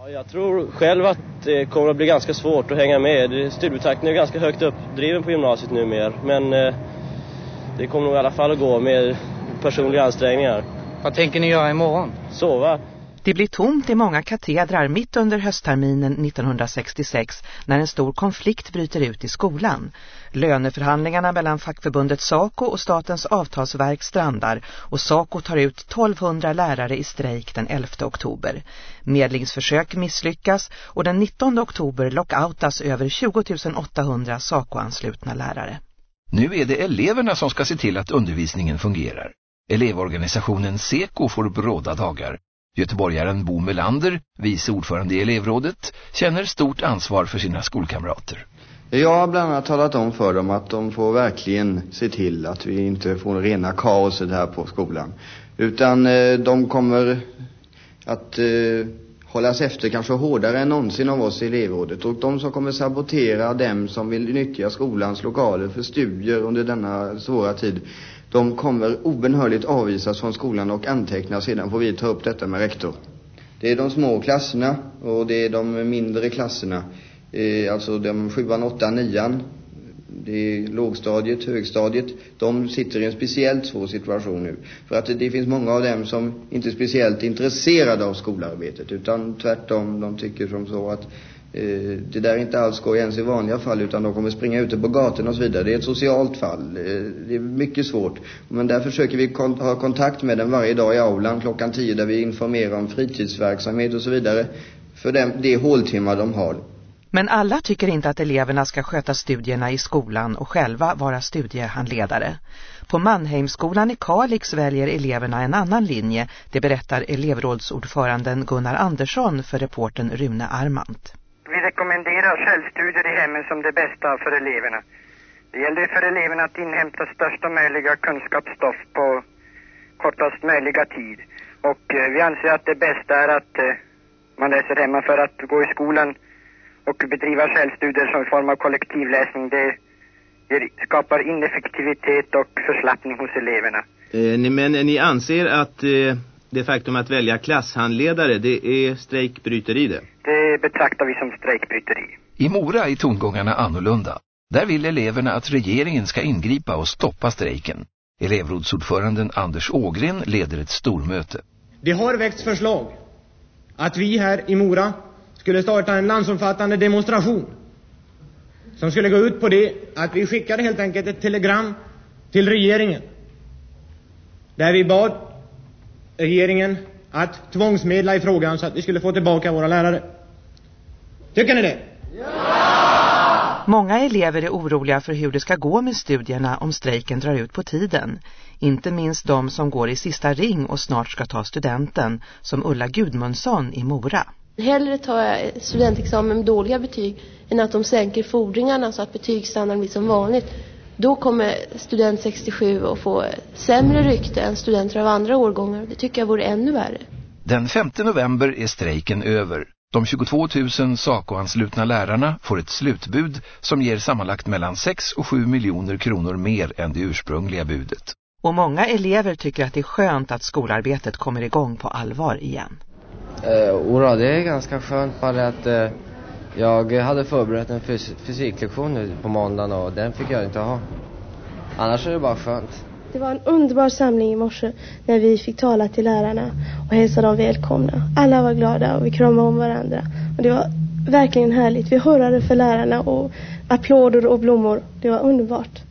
Ja, jag tror själv att det kommer att bli ganska svårt att hänga med. Studietakten är ganska högt uppdriven på gymnasiet numera. Men eh, det kommer nog i alla fall att gå med personliga ansträngningar. Vad tänker ni göra imorgon? Sova. Det blir tomt i många katedrar mitt under höstterminen 1966 när en stor konflikt bryter ut i skolan. Löneförhandlingarna mellan fackförbundet SACO och statens avtalsverk strandar och SACO tar ut 1200 lärare i strejk den 11 oktober. Medlingsförsök misslyckas och den 19 oktober lockoutas över 20 800 SACO-anslutna lärare. Nu är det eleverna som ska se till att undervisningen fungerar. Elevorganisationen Seko får bråda dagar. Göteborgaren Bo Melander, vice ordförande i elevrådet, känner stort ansvar för sina skolkamrater. Jag har bland annat talat om för dem att de får verkligen se till att vi inte får rena kaoset här på skolan. Utan eh, de kommer att eh, hållas efter kanske hårdare än någonsin av oss i elevrådet. Och de som kommer sabotera dem som vill nyttja skolans lokaler för studier under denna svåra tid de kommer obenhörligt avvisas från skolan och antecknas. Sedan får vi ta upp detta med rektor. Det är de små klasserna och det är de mindre klasserna. Eh, alltså de sjuan, åttan, nian. Det är lågstadiet, högstadiet. De sitter i en speciellt svår situation nu. För att det, finns många av dem som inte är speciellt intresserade av skolarbetet. Utan tvärtom, de tycker som så att Eh, det där är inte alls skoj ens i vanliga fall utan de kommer springa ute på gatorna och så vidare. Det är ett socialt fall. Eh, det är mycket svårt. Men där försöker vi ha kontakt med dem varje dag i aulan klockan tio där vi informerar om fritidsverksamhet och så vidare. För dem, det är håltimmar de har. Men alla tycker inte att eleverna ska sköta studierna i skolan och själva vara studiehandledare. På Mannheimskolan i Kalix väljer eleverna en annan linje, det berättar elevrådsordföranden Gunnar Andersson för reporten Rune Armant. Vi rekommenderar självstudier i hemmen som det bästa för eleverna. Det gäller för eleverna att inhämta största möjliga kunskapsstoff på kortast möjliga tid. Och eh, vi anser att det bästa är att eh, man läser hemma för att gå i skolan och bedriva självstudier som form av kollektivläsning. Det skapar ineffektivitet och förslappning hos eleverna. Eh, men ni anser att eh, det faktum att välja klasshandledare, det är strejkbryteri det? Det betraktar vi som strejkbryteri. I Mora är tongångarna annorlunda. Där vill eleverna att regeringen ska ingripa och stoppa strejken. Elevrådsordföranden Anders Ågren leder ett stormöte. Det har väckts förslag att vi här i Mora skulle starta en landsomfattande demonstration som skulle gå ut på det att vi skickade helt enkelt ett telegram till regeringen där vi bad regeringen att tvångsmedla i frågan så att vi skulle få tillbaka våra lärare. Tycker ni det? Ja! Många elever är oroliga för hur det ska gå med studierna om strejken drar ut på tiden. Inte minst de som går i sista ring och snart ska ta studenten, som Ulla Gudmundsson i Mora. Hellre tar jag studentexamen med dåliga betyg än att de sänker fordringarna så att betygsstandarden blir som vanligt. Då kommer student 67 att få sämre rykte än studenter av andra årgångar. Det tycker jag vore ännu värre. Den 5 november är strejken över. De 22 000 SACO-anslutna lärarna får ett slutbud som ger sammanlagt mellan 6 och 7 miljoner kronor mer än det ursprungliga budet. Och många elever tycker att det är skönt att skolarbetet kommer igång på allvar igen. Uh, ora, det är ganska skönt bara att uh, jag hade förberett en fys fysiklektion nu på måndagen och den fick jag inte ha. Annars är det bara skönt. Det var en underbar samling i morse när vi fick tala till lärarna och hälsa dem välkomna. Alla var glada och vi kramade om varandra. Och det var verkligen härligt. Vi hörde för lärarna och applåder och blommor. Det var underbart.